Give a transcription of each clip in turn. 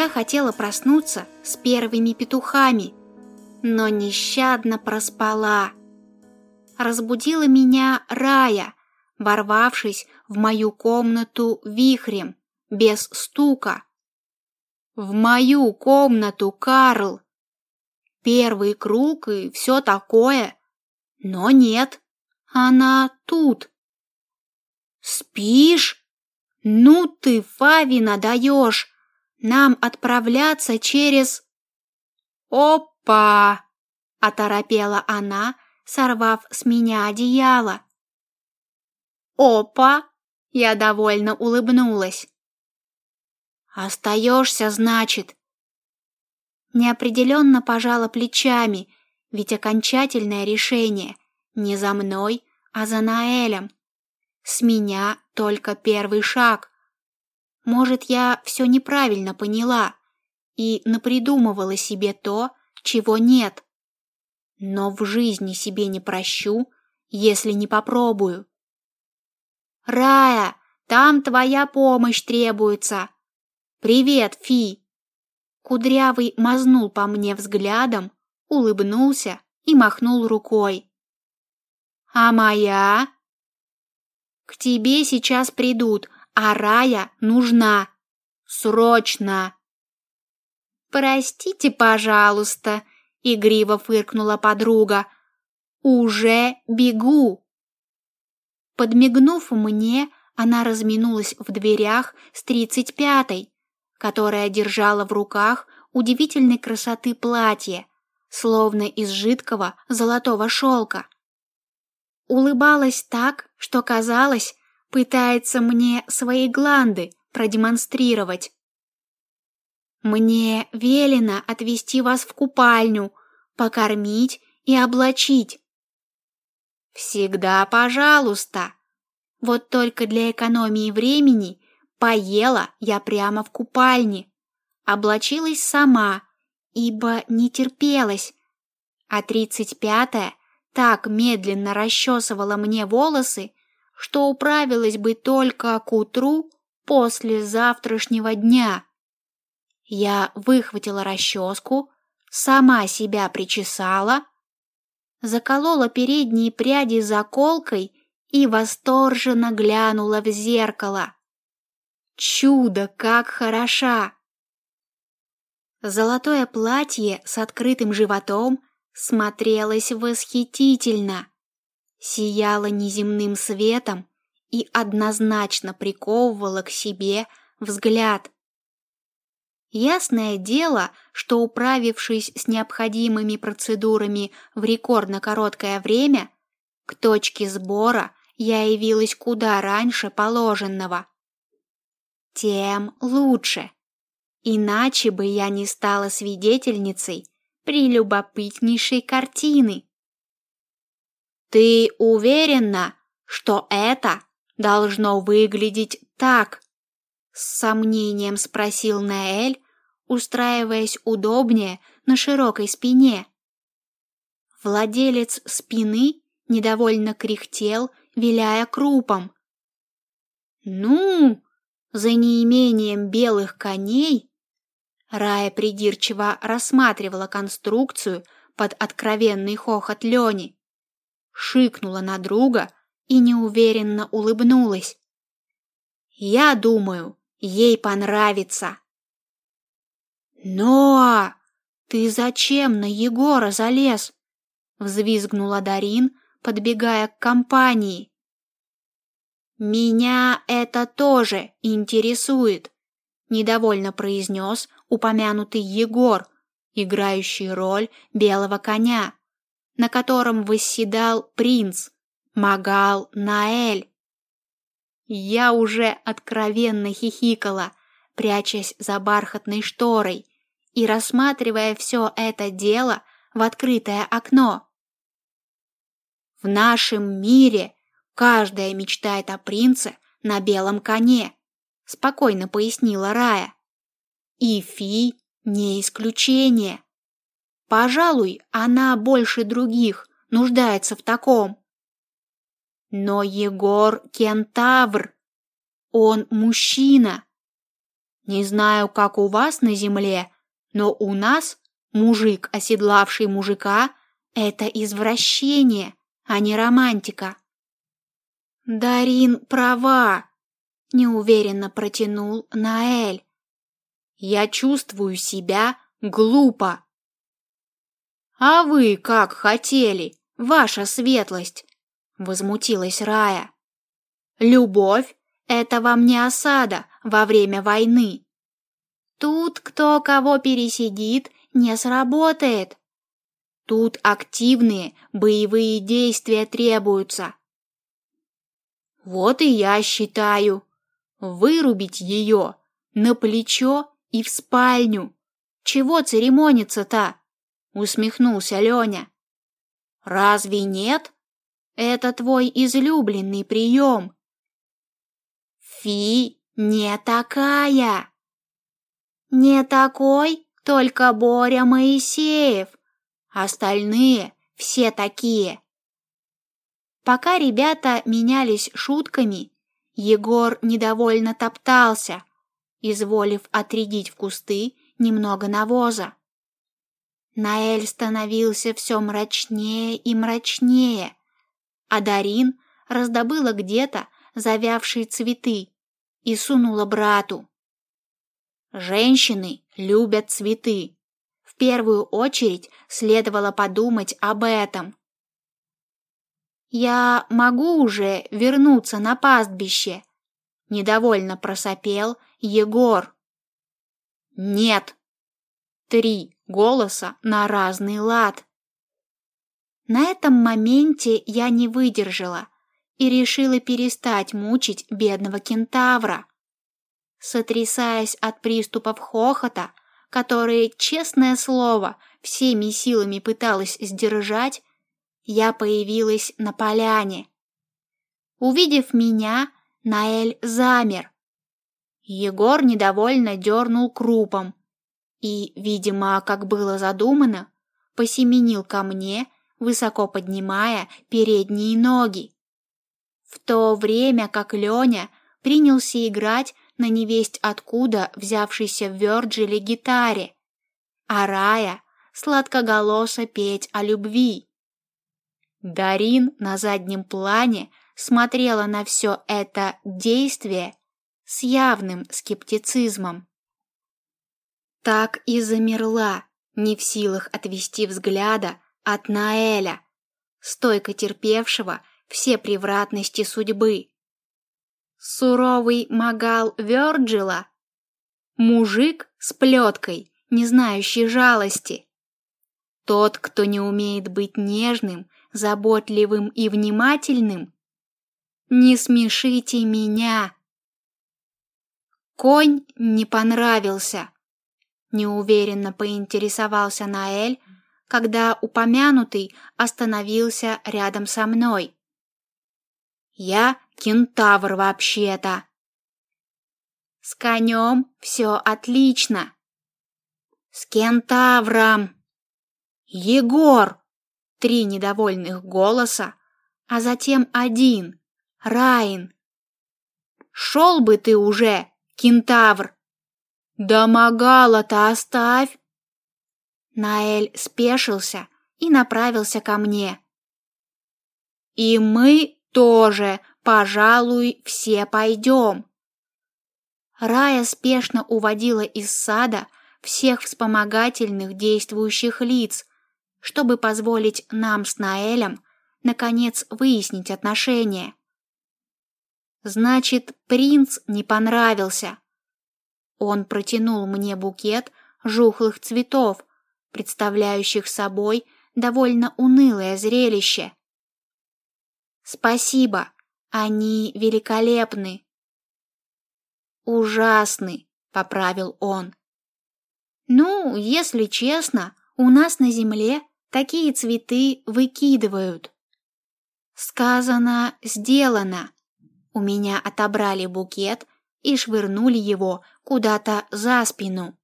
Я хотела проснуться с первыми петухами, но нещадно проспала. Разбудила меня Рая, ворвавшись в мою комнату вихрем, без стука. В мою комнату, Карл! Первый круг и все такое. Но нет, она тут. Спишь? Ну ты, Фавина, даешь. Нам отправляться через... Опа! Оторопела она, сорвав с меня одеяло. Опа! Я довольно улыбнулась. Остаешься, значит. Неопределенно пожала плечами, ведь окончательное решение не за мной, а за Наэлем. С меня только первый шаг. Может, я все неправильно поняла и напридумывала себе то, чего нет. Но в жизни себе не прощу, если не попробую. Рая, там твоя помощь требуется. Привет, Фи. Кудрявый мазнул по мне взглядом, улыбнулся и махнул рукой. А моя? К тебе сейчас придут, а Рая нужна. Срочно. Простите, пожалуйста, игриво фыркнула подруга. Уже бегу. Подмигнув мне, она разминулась в дверях с тридцать пятой, которая держала в руках удивительной красоты платье, словно из жидкого золотого шелка улыбалась так, что казалось, пытается мне свои гланды продемонстрировать. Мне велено отвезти вас в купальню, покормить и облачить. Всегда, пожалуйста. Вот только для экономии времени поела я прямо в купальне, облачилась сама, ибо не терпелась, а тридцать пятая так медленно расчесывала мне волосы, что управилась бы только к утру после завтрашнего дня. Я выхватила расческу, сама себя причесала, заколола передние пряди заколкой и восторженно глянула в зеркало. Чудо, как хороша! Золотое платье с открытым животом смотрелась восхитительно, сияла неземным светом и однозначно приковывала к себе взгляд. Ясное дело, что управившись с необходимыми процедурами в рекордно короткое время, к точке сбора я явилась куда раньше положенного. Тем лучше. Иначе бы я не стала свидетельницей прелюбопытнейшей картины. Ты уверена, что это должно выглядеть так? С сомнением спросил Наэль, устраиваясь удобнее на широкой спине. Владелец спины недовольно кряхтел, виляя крупом. Ну, за неимением белых коней Рая придирчиво рассматривала конструкцию под откровенный хохот Лени, шикнула на друга и неуверенно улыбнулась. «Я думаю, ей понравится». «Но ты зачем на Егора залез?» — взвизгнула Дарин, подбегая к компании. «Меня это тоже интересует», — недовольно произнес упомянутый Егор, играющий роль белого коня, на котором восседал принц Магал Наэль. Я уже откровенно хихикала, прячась за бархатной шторой и рассматривая все это дело в открытое окно. В нашем мире каждая мечтает о принце на белом коне, спокойно пояснила Рая. И Фи не исключение. Пожалуй, она больше других нуждается в таком. Но Егор кентавр. Он мужчина. Не знаю, как у вас на земле, но у нас мужик, оседлавший мужика, это извращение, а не романтика. Дарин права, неуверенно протянул Наэль. Я чувствую себя глупо. А вы как хотели, ваша светлость, возмутилась Рая. Любовь это вам не осада во время войны. Тут кто кого пересидит, не сработает. Тут активные боевые действия требуются. Вот и я считаю, вырубить ее на плечо и в спальню. Чего церемониться-то? Усмехнулся Леня. Разве нет? Это твой излюбленный прием. Фи не такая. Не такой, только Боря Моисеев. Остальные все такие. Пока ребята менялись шутками, Егор недовольно топтался, изволив отрядить в кусты немного навоза. Наэль становился все мрачнее и мрачнее, а Дарин раздобыла где-то завявшие цветы и сунула брату. Женщины любят цветы. В первую очередь следовало подумать об этом. Я могу уже вернуться на пастбище, недовольно просопел Егор. Нет. Три голоса на разный лад. На этом моменте я не выдержала и решила перестать мучить бедного кентавра. Сотрясаясь от приступов хохота, которые, честное слово, всеми силами пыталась сдержать, я появилась на поляне. Увидев меня, Наэль замер. Егор недовольно дернул крупом и, видимо, как было задумано, посеменил ко мне, высоко поднимая передние ноги. В то время как Леня принялся играть на невесть откуда взявшейся в Вёрджиле гитаре, а Рая сладкоголосо петь о любви. Дарин на заднем плане смотрела на все это действие с явным скептицизмом. Так и замерла, не в силах отвести взгляда от Наэля, стойко терпевшего все превратности судьбы. Суровый магал Вёрджила, мужик с плеткой, не знающий жалости. Тот, кто не умеет быть нежным заботливым и внимательным? Не смешите меня. Конь не понравился. Неуверенно поинтересовался Наэль, когда упомянутый остановился рядом со мной. Я кентавр вообще-то. С конем все отлично. С кентавром. Егор, три недовольных голоса, а затем один, Райн. Шел бы ты уже, кентавр! Да Магала-то оставь! Наэль спешился и направился ко мне. И мы тоже, пожалуй, все пойдем. Рая спешно уводила из сада всех вспомогательных действующих лиц, чтобы позволить нам с Наэлем наконец выяснить отношения. Значит, принц не понравился. Он протянул мне букет жухлых цветов, представляющих собой довольно унылое зрелище. Спасибо, они великолепны. Ужасны, поправил он. Ну, если честно, у нас на земле такие цветы выкидывают. Сказано, сделано. У меня отобрали букет и швырнули его куда-то за спину.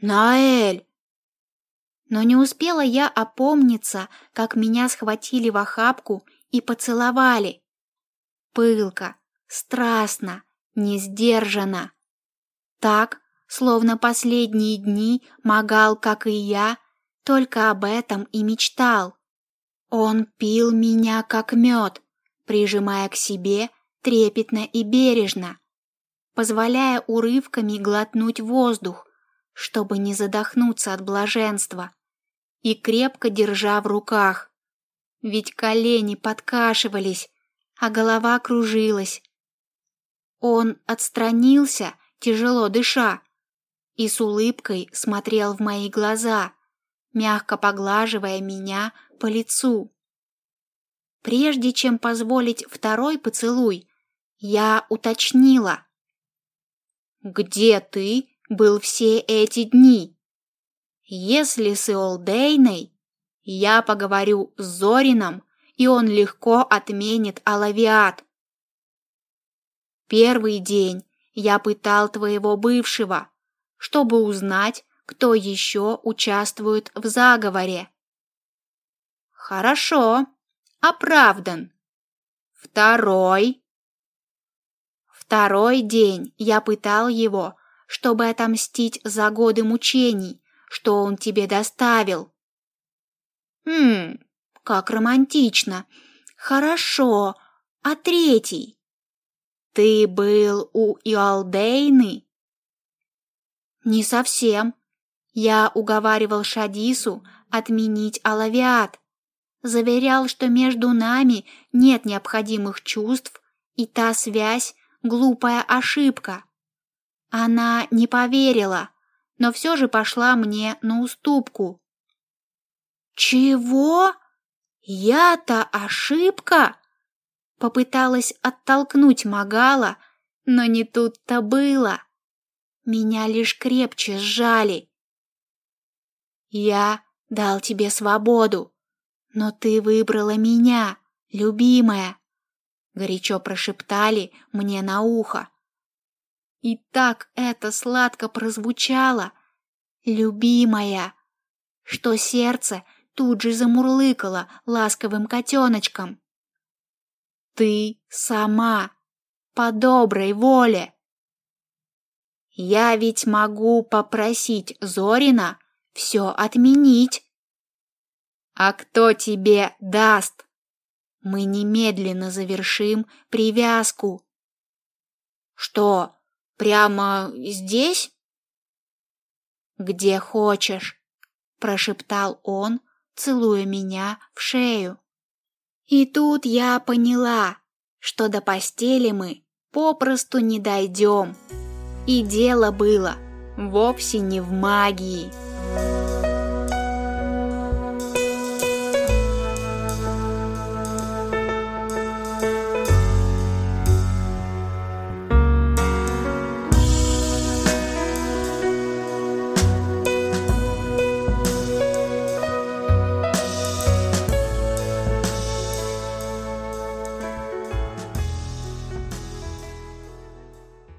Наэль! Но не успела я опомниться, как меня схватили в охапку и поцеловали. Пылко, страстно, не сдержанно. Так, словно последние дни Магал, как и я, только об этом и мечтал. Он пил меня как мед, прижимая к себе трепетно и бережно, позволяя урывками глотнуть воздух, чтобы не задохнуться от блаженства, и крепко держа в руках. Ведь колени подкашивались, а голова кружилась. Он отстранился, тяжело дыша, и с улыбкой смотрел в мои глаза, мягко поглаживая меня по лицу. Прежде чем позволить второй поцелуй, я уточнила. «Где ты был все эти дни? Если с Иолдейной, я поговорю с Зорином, и он легко отменит Алавиат. Первый день я пытал твоего бывшего, чтобы узнать, кто еще участвует в заговоре. Хорошо, оправдан. Второй. Второй день я пытал его, чтобы отомстить за годы мучений, что он тебе доставил. Хм, как романтично. Хорошо. А третий? Ты был у Иалдейны? Не совсем. Я уговаривал Шадису отменить Алавиат. Заверял, что между нами нет необходимых чувств, и та связь — глупая ошибка. Она не поверила, но все же пошла мне на уступку. «Чего? Я-то ошибка?» Попыталась оттолкнуть Магала, но не тут-то было. Меня лишь крепче сжали. «Я дал тебе свободу, но ты выбрала меня, любимая», горячо прошептали мне на ухо. И так это сладко прозвучало, любимая, что сердце тут же замурлыкало ласковым котеночком. Ты сама, по доброй воле. Я ведь могу попросить Зорина все отменить. А кто тебе даст? Мы немедленно завершим привязку. Что, Прямо здесь? Где хочешь, прошептал он, целуя меня в шею. И тут я поняла, что до постели мы попросту не дойдем. И дело было вовсе не в магии.